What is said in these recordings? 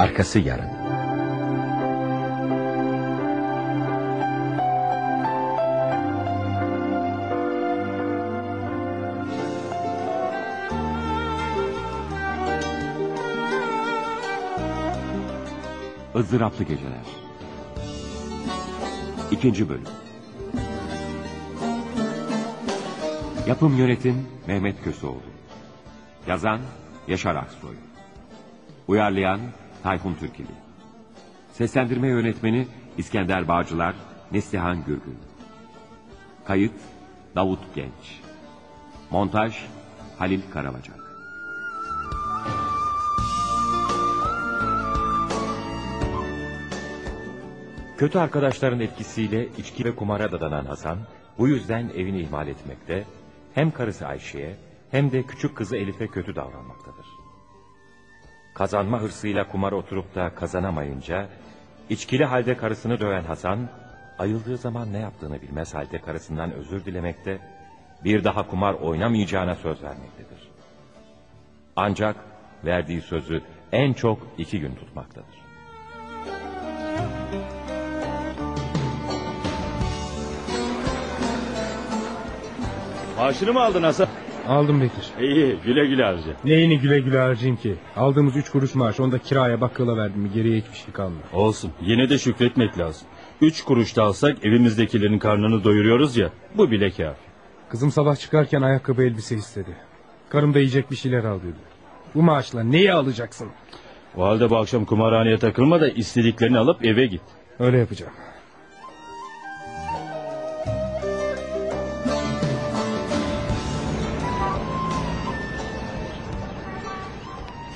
Arkası yarın. ızdıraplı geceler. İkinci bölüm. Yapım yönetim Mehmet Köseoğlu. Yazan Yaşar Aksoy. Uyarlayan Tayfun Türkili. Seslendirme yönetmeni İskender Bağcılar, Neslihan Gürgün. Kayıt Davut Genç. Montaj Halil Karabacak. Kötü arkadaşların etkisiyle içki ve kumara dadanan Hasan, bu yüzden evini ihmal etmekte, hem karısı Ayşe'ye hem de küçük kızı Elif'e kötü davranmaktadır. Kazanma hırsıyla kumara oturup da kazanamayınca, içkili halde karısını döven Hasan, ayıldığı zaman ne yaptığını bilmez halde karısından özür dilemekte, bir daha kumar oynamayacağına söz vermektedir. Ancak verdiği sözü en çok iki gün tutmaktadır. Maaşını mı aldın Hasan? Aldım Bekir. İyi güle güle harca. Neyini güle güle harcayayım ki? Aldığımız üç kuruş maaş onu da kiraya bakkala verdim mi geriye hiçbir şey kalmıyor. Olsun yine de şükretmek lazım. Üç kuruş da alsak evimizdekilerin karnını doyuruyoruz ya. Bu bile kâr. Kızım sabah çıkarken ayakkabı elbise istedi. Karım da yiyecek bir şeyler al dedi. Bu maaşla neyi alacaksın? O halde bu akşam kumarhaneye takılma da istediklerini alıp eve git. Öyle yapacağım.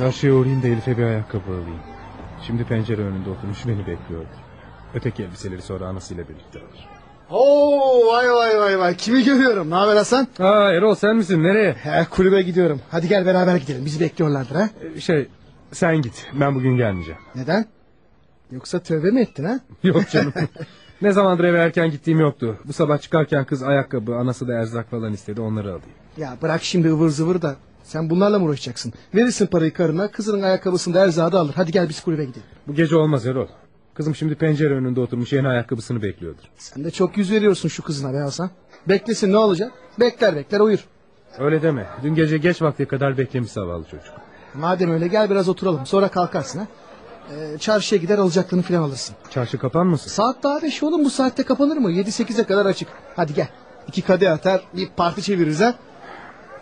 Çarşıya uğrayayım da Elif'e bir ayakkabı alayım. Şimdi pencere önünde oturmuş beni bekliyordu. Öteki elbiseleri sonra anasıyla birlikte alır. Oo vay vay vay vay kimi görüyorum ne haber Hasan? Aa Erol sen misin nereye? He, kulübe gidiyorum hadi gel beraber gidelim bizi bekliyorlardır ha. Ee, Şey sen git ben bugün gelmeyeceğim. Neden? Yoksa tövbe mi ettin ha? Yok canım. ne zamandır eve erken gittiğim yoktu. Bu sabah çıkarken kız ayakkabı anası da erzak falan istedi onları alayım. Ya bırak şimdi ıvır zıvır da sen bunlarla mı uğraşacaksın? Verirsin parayı karına kızının ayakkabısını da erzağı da alır. Hadi gel biz kulübe gidelim. Bu gece olmaz Erol. Kızım şimdi pencere önünde oturmuş yeni ayakkabısını bekliyordur. Sen de çok yüz veriyorsun şu kızına be Hasan. Beklesin ne olacak? Bekler bekler uyur. Öyle deme. Dün gece geç vakte kadar beklemiş zavallı çocuk. Madem öyle gel biraz oturalım sonra kalkarsın ha. Ee, çarşıya gider alacaklarını falan alırsın. Çarşı kapanmasın? Saat daha beş oğlum bu saatte kapanır mı? Yedi sekize kadar açık. Hadi gel. İki kadeh atar bir parti çeviririz ha.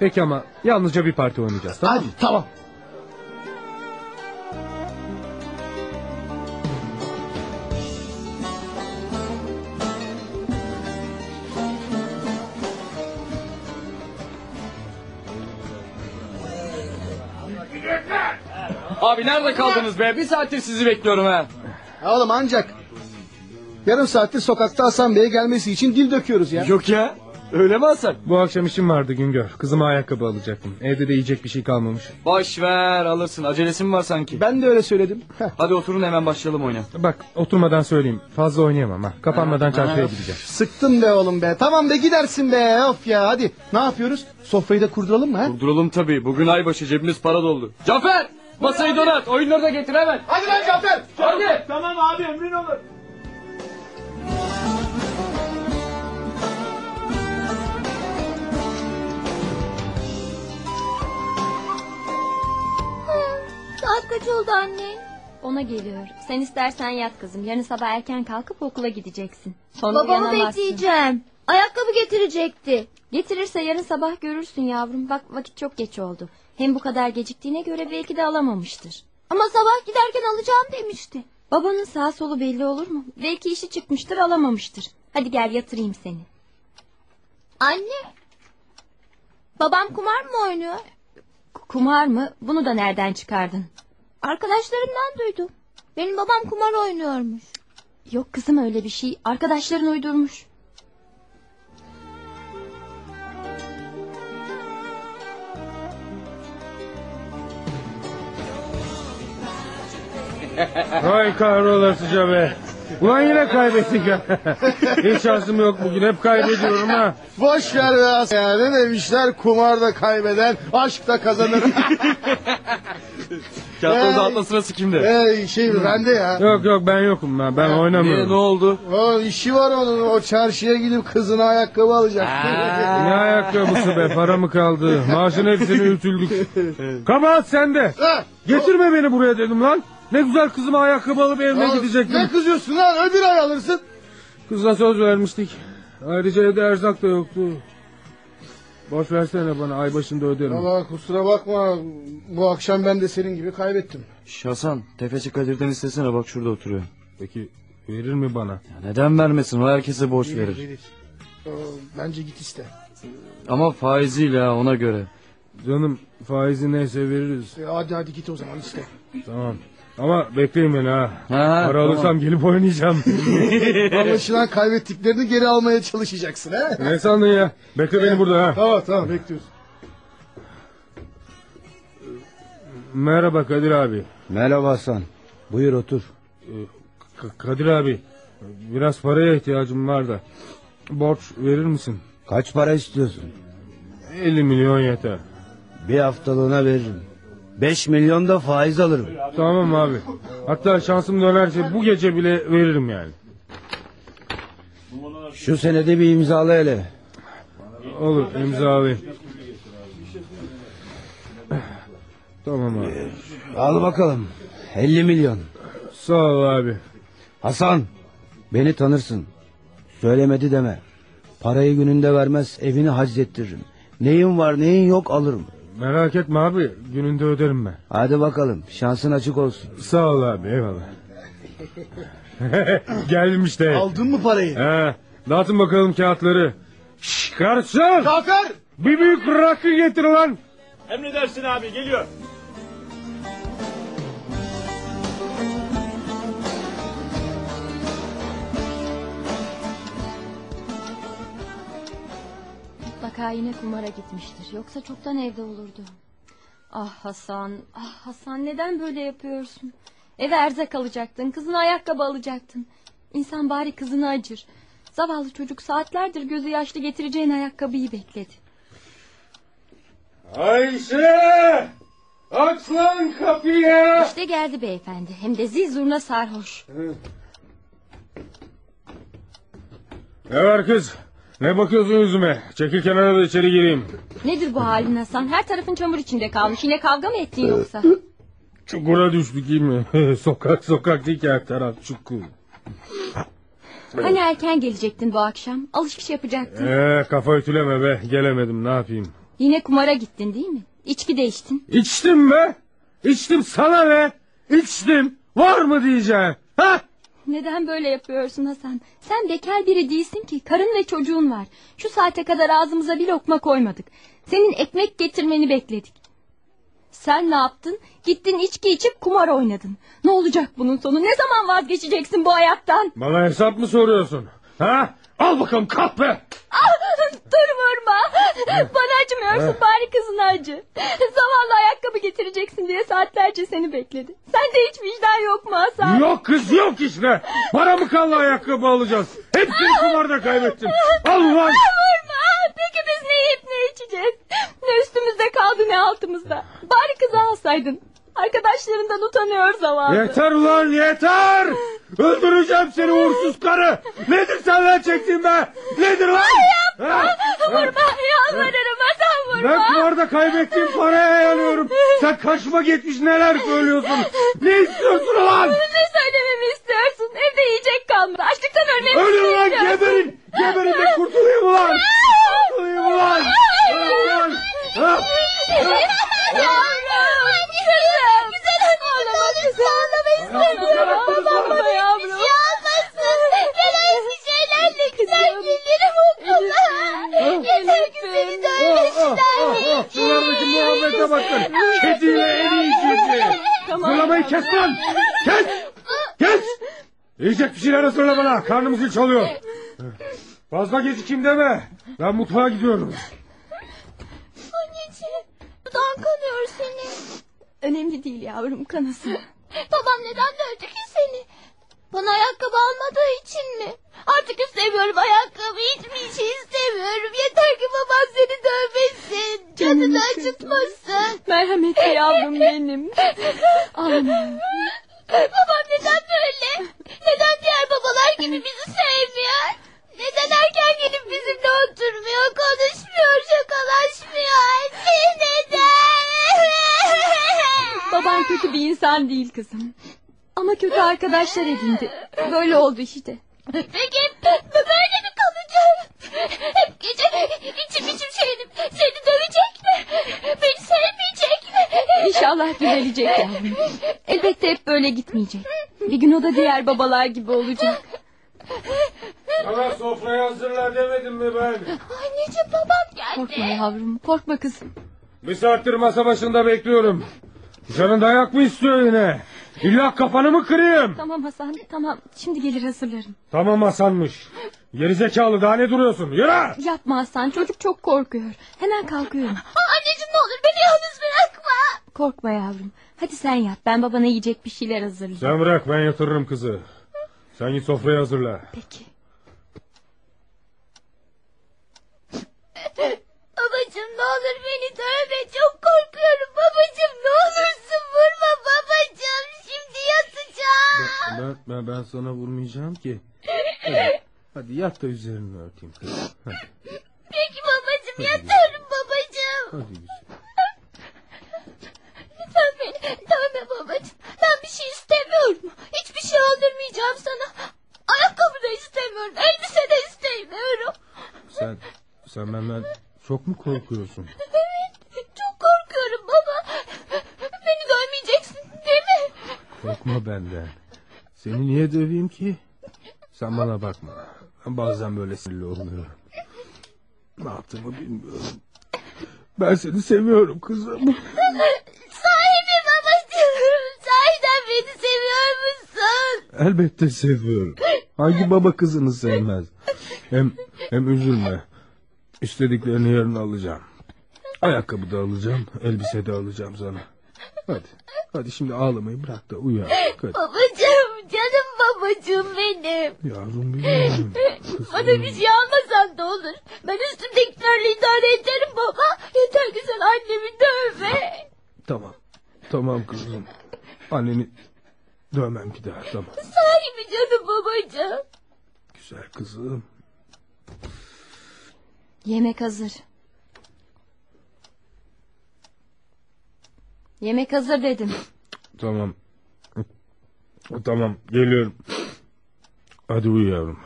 Peki ama yalnızca bir parti oynayacağız tamam Hadi mı? tamam. Abi nerede kaldınız be? Bir saattir sizi bekliyorum ha. Ya oğlum ancak yarım saattir sokakta Hasan Bey'e gelmesi için dil döküyoruz ya. Yok ya. Öyle mi Hasan? Bu akşam işim vardı Güngör. Kızıma ayakkabı alacaktım. Evde de yiyecek bir şey kalmamış. Boş ver alırsın. Acelesi mi var sanki? Ben de öyle söyledim. Heh. Hadi oturun hemen başlayalım oyuna. Bak oturmadan söyleyeyim. Fazla oynayamam ha. Kapanmadan çarşıya gideceğim. Sıktın be oğlum be. Tamam be gidersin be. Of ya hadi. Ne yapıyoruz? Sofrayı da kurduralım mı? He? Duralım tabii. Bugün aybaşı cebimiz para doldu. Cafer! Masayı donat. Oyunları da getir hemen. Hadi lan Cafer. Hadi. Tamam abi emrin olur. Kaç oldu anne? Ona geliyor. Sen istersen yat kızım. Yarın sabah erken kalkıp okula gideceksin. Sonra Babamı uyanamazsın. bekleyeceğim. Ayakkabı getirecekti. Getirirse yarın sabah görürsün yavrum. Bak vakit çok geç oldu. Hem bu kadar geciktiğine göre belki de alamamıştır. Ama sabah giderken alacağım demişti. Babanın sağ solu belli olur mu? Belki işi çıkmıştır alamamıştır. Hadi gel yatırayım seni. Anne. Babam kumar mı oynuyor? Kumar mı? Bunu da nereden çıkardın? Arkadaşlarımdan duydum. Benim babam kumar oynuyormuş. Yok kızım öyle bir şey. Arkadaşların uydurmuş. Vay kahrolasıca be. Ulan yine kaybettik ya. Hiç şansım yok bugün hep kaybediyorum ha. Boş ver be Hasan ya. Ne demişler kumarda kaybeden aşkta kazanır. Kağıtların Hey. dağıtma sırası kimde? Hey, şey bende ya. Yok yok ben yokum ben, ben Niye oynamıyorum. ne oldu? O işi var onun. O çarşıya gidip kızına ayakkabı alacak. Ne ayakkabısı be para mı kaldı? Maaşın hepsini ütüldük. Kabahat sende. Ha, Getirme beni buraya dedim lan. Ne güzel kızıma ayakkabı alıp evime Ne gidecektim. kızıyorsun lan? Öbür ay alırsın. Kıza söz vermiştik. Ayrıca evde erzak da yoktu. Boş versene bana ay başında öderim. Valla kusura bakma. Bu akşam ben de senin gibi kaybettim. Şasan tefeci Kadir'den istesene bak şurada oturuyor. Peki verir mi bana? Ya neden vermesin o herkese borç verir. Verir. Bence git iste. Ama faiziyle ona göre. Canım faizi neyse veririz. E, hadi hadi git o zaman iste. Tamam. Ama bekleyin beni ha. Ha, Para alırsam gelip oynayacağım. Anlaşılan kaybettiklerini geri almaya çalışacaksın ha. ne sandın ya? Bekle beni burada ha. Tamam tamam bekliyoruz. Merhaba Kadir abi. Merhaba Hasan. Buyur otur. K- Kadir abi. Biraz paraya ihtiyacım var da. Borç verir misin? Kaç para istiyorsun? 50 milyon yeter. Bir haftalığına veririm. 5 milyon da faiz alırım. Tamam abi. Hatta şansım dönerse bu gece bile veririm yani. Şu senede bir imzala hele. Olur imzalayayım. Tamam abi. Al bakalım. 50 milyon. Sağ ol abi. Hasan. Beni tanırsın. Söylemedi deme. Parayı gününde vermez evini haczettiririm. Neyin var neyin yok alırım. Merak etme abi. Gününde öderim ben. Hadi bakalım şansın açık olsun. Sağ ol abi eyvallah. Geldim işte. Aldın mı parayı? He, dağıtın bakalım kağıtları. Şşş garson! Zafer! Bir büyük rakı getir lan. Emredersin abi geliyor. Mutlaka yine kumara gitmiştir. Yoksa çoktan evde olurdu. Ah Hasan, ah Hasan neden böyle yapıyorsun? Eve erzak alacaktın, kızına ayakkabı alacaktın. İnsan bari kızını acır. Zavallı çocuk saatlerdir gözü yaşlı getireceğin ayakkabıyı bekledi. Ayşe! Aç lan kapıyı! İşte geldi beyefendi. Hem de zil zurna sarhoş. Ne var kız? Ne bakıyorsun yüzüme? Çekil kenara da içeri gireyim. Nedir bu halin Hasan? Her tarafın çamur içinde kalmış. Yine kavga mı ettin yoksa? Çukura düştük iyi mi? sokak sokak değil ki her taraf çukur. Hani erken gelecektin bu akşam? Alışveriş yapacaktın. Ee, kafa ütüleme be. Gelemedim ne yapayım? Yine kumara gittin değil mi? İçki de içtin. İçtim be. İçtim sana ne? İçtim. Var mı diyeceğim? Ha? Neden böyle yapıyorsun Hasan? Sen bekar biri değilsin ki. Karın ve çocuğun var. Şu saate kadar ağzımıza bir lokma koymadık. Senin ekmek getirmeni bekledik. Sen ne yaptın? Gittin içki içip kumar oynadın. Ne olacak bunun sonu? Ne zaman vazgeçeceksin bu hayattan? Bana hesap mı soruyorsun? Ha? Al bakalım kalk be. Ah, dur vurma. Bana acımıyorsun bari kızına acı. Zavallı ayakkabı getireceksin diye saatlerce seni bekledi. Sende hiç vicdan yok mu Hasan? Yok kız yok işte. Para mı kaldı ayakkabı alacağız? Hepsini kumarda kaybettim. Al ulan. Vurma. Peki biz ne yiyip ne içeceğiz? Ne üstümüzde kaldı ne altımızda. Bari kızı alsaydın. Arkadaşlarından utanıyor zavallı. Yeter ulan yeter. Öldüreceğim seni uğursuz karı. Nedir senden çektiğim be? Nedir lan? Ha? Vurma yalvarırım Hasan vurma. Ben kumarda kaybettiğim paraya yanıyorum. Sen kaçma gitmiş neler söylüyorsun? Ne istiyorsun ulan? Ne söylememi istiyorsun? Evde yiyecek kalmadı. Açlıktan ölmemi Ölün lan geberin. Geberin de kurtulayım ulan. Kurtulayım ulan. Ulan. Ha? Yavrum. Kızım. Ağlama kızım. Ağlama istemiyorum. Ağlama yavrum. Ben eski şeylerle güzel gelirim okula. Yeter ki beni de öyle Ah, ah, ah, Şunlardaki muhabbete bakın. Kediyle en iyi kedi. Tamam. Fırlamayı kes lan. Kes. Kes. Şeyler söyle bana. Karnım zil çalıyor. Fazla gecikeyim deme. Ben mutfağa gidiyorum. Anneciğim. Dudağın kanıyor senin. Önemli değil yavrum kanasın. Babam neden dövdü ki seni? Bana ayakkabı almadığı için mi? Artık istemiyorum ayakkabı. Hiçbir şey istemiyorum. Yeter ki babam seni dövmesin. Canını acıtmasın. Merhametli yavrum benim. Ağlama. Babam neden böyle? Neden diğer babalar gibi bizi sevmiyor? Neden erken gelip bizimle oturmuyor, konuşmuyor, şakalaşmıyor? Neden? Baban kötü bir insan değil kızım. Ama kötü arkadaşlar edindi. Böyle oldu işte. Peki böyle mi kalacağım? Hep gece içim içim şeydim. Seni dövecek mi? Beni sevmeyecek mi? İnşallah düzelecek yavrum. Elbette hep böyle gitmeyecek. Bir gün o da diğer babalar gibi olacak. Bana sofrayı hazırla demedim mi ben? Anneciğim babam geldi. Korkma yavrum, korkma kızım. Bir saattir masa başında bekliyorum. Canın dayak mı istiyor yine? İlla kafanı mı kırayım? Tamam Hasan, tamam. Şimdi gelir hazırlarım. Tamam Hasan'mış. Gerizekalı daha ne duruyorsun? Yürü! Yapma Hasan, çocuk çok korkuyor. Hemen kalkıyorum. Aa, Anneciğim ne olur beni yalnız bırakma. Korkma yavrum. Hadi sen yat, ben babana yiyecek bir şeyler hazırlayayım. Sen bırak ben yatırırım kızı. Sen git sofrayı hazırla. Peki. Babacığım ne olur beni dövme çok korkuyorum. Babacığım ne olursun vurma babacığım. Şimdi yatacağım. Ben, ben, ben sana vurmayacağım ki. Hadi, hadi yat da üzerini örteyim kızım. Hadi, Peki babacığım yatıyorum babacığım. hadi güzel. Lütfen beni dövme babacığım. Ben bir şey istemiyorum. Hiçbir şey aldırmayacağım sana. Ayakkabı da istemiyorum. Elbise de istemiyorum. Sen, sen benden çok mu korkuyorsun? Evet çok korkuyorum baba. Beni dövmeyeceksin değil mi? Korkma benden. Seni niye döveyim ki? Sen bana bakma. Ben bazen böyle sinirli oluyorum. Ne yaptığımı bilmiyorum. Ben seni seviyorum kızım. Sahi mi babacığım? Sahiden beni seviyor musun? Elbette seviyorum. Hangi baba kızını sevmez? Hem hem üzülme. İstediklerini yarın alacağım. Ayakkabı da alacağım, elbise de alacağım sana. Hadi. Hadi şimdi ağlamayı bırak da uyu. artık, Hadi. Babacığım canım babacığım benim. Yavrum benim. Bana bir şey almasan da olur. Ben üstümdekilerle idare ederim baba. Yeter ki sen annemi dövme. Tamam. Tamam kızım. Anneni dövmem bir daha tamam. Sahi mi canım babacığım? Güzel kızım. Yemek hazır. Yemek hazır dedim. Tamam. Tamam geliyorum. Hadi uyu yavrum.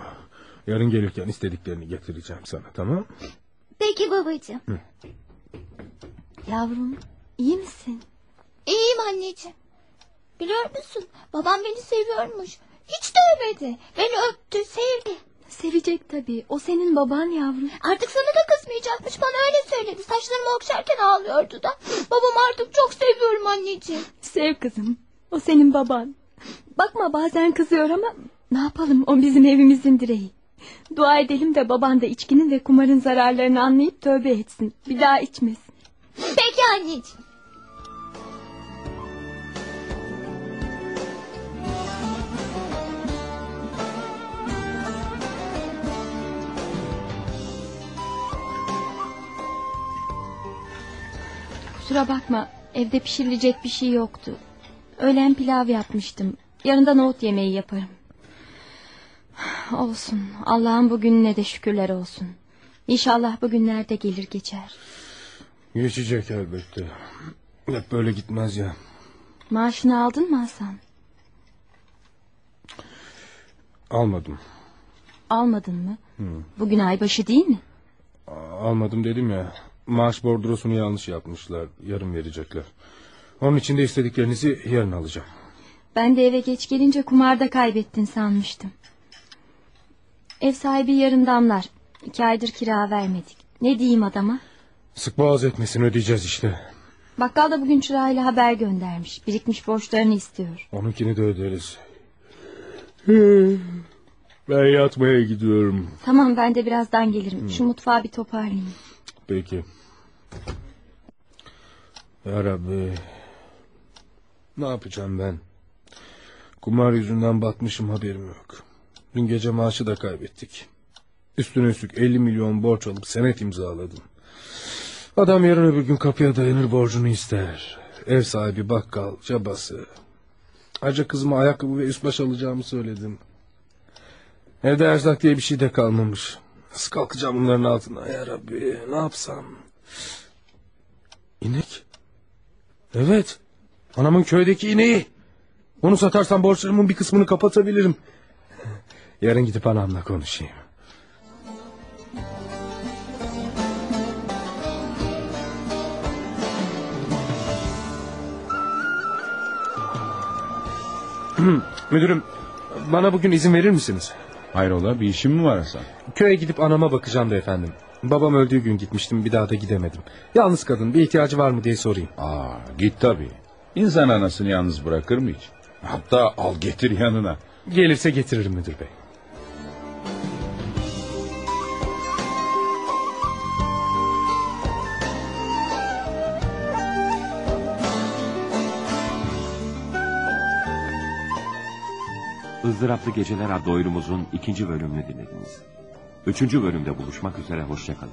Yarın gelirken istediklerini getireceğim sana tamam? Peki babacığım. Yavrum, iyi misin? İyiyim anneciğim. Biliyor musun babam beni seviyormuş. Hiç dövmedi. Beni öptü sevdi. Sevecek tabii. O senin baban yavrum. Artık sana da kızmayacakmış bana öyle söyledi. Saçlarımı okşarken ağlıyordu da. Babam artık çok seviyorum anneciğim. Sev kızım. O senin baban. Bakma bazen kızıyor ama ne yapalım o bizim evimizin direği. Dua edelim de baban da içkinin ve kumarın zararlarını anlayıp tövbe etsin. Bir daha içmesin. Peki anneciğim. Kusura bakma evde pişirilecek bir şey yoktu. Öğlen pilav yapmıştım. Yarından nohut yemeği yaparım. Olsun Allah'ın bugününe de şükürler olsun. İnşallah bugünlerde gelir geçer. Geçecek elbette. Hep böyle gitmez ya. Maaşını aldın mı Hasan? Almadım. Almadın mı? Bugün aybaşı değil mi? Almadım dedim ya. Maaş bordrosunu yanlış yapmışlar. Yarın verecekler. Onun için de istediklerinizi yarın alacağım. Ben de eve geç gelince kumarda kaybettin sanmıştım. Ev sahibi yarın damlar. İki aydır kira vermedik. Ne diyeyim adama? Sık boğaz etmesini ödeyeceğiz işte. Bakkal da bugün çırağıyla haber göndermiş. Birikmiş borçlarını istiyor. Onunkini de öderiz. Ben yatmaya gidiyorum. Tamam ben de birazdan gelirim. Şu mutfağı bir toparlayayım. Peki. Ya Rabbi. Ne yapacağım ben? Kumar yüzünden batmışım haberim yok. Dün gece maaşı da kaybettik. Üstüne üstlük 50 milyon borç alıp senet imzaladım. Adam yarın öbür gün kapıya dayanır borcunu ister. Ev sahibi bakkal, cabası. Ayrıca kızıma ayakkabı ve üst baş alacağımı söyledim. Evde erzak diye bir şey de kalmamış. Nasıl kalkacağım bunların altına ya Rabbi ne yapsam? İnek? Evet. Anamın köydeki ineği. Onu satarsam borçlarımın bir kısmını kapatabilirim. Yarın gidip anamla konuşayım. Müdürüm, bana bugün izin verir misiniz? Hayrola bir işin mi var Hasan? Köye gidip anama bakacağım da efendim. Babam öldüğü gün gitmiştim bir daha da gidemedim. Yalnız kadın bir ihtiyacı var mı diye sorayım. Aa git tabii. İnsan anasını yalnız bırakır mı hiç? Hatta al getir yanına. Gelirse getiririm müdür bey. Izdıraplı Geceler adlı oyunumuzun ikinci bölümünü dinlediniz. Üçüncü bölümde buluşmak üzere hoşçakalın.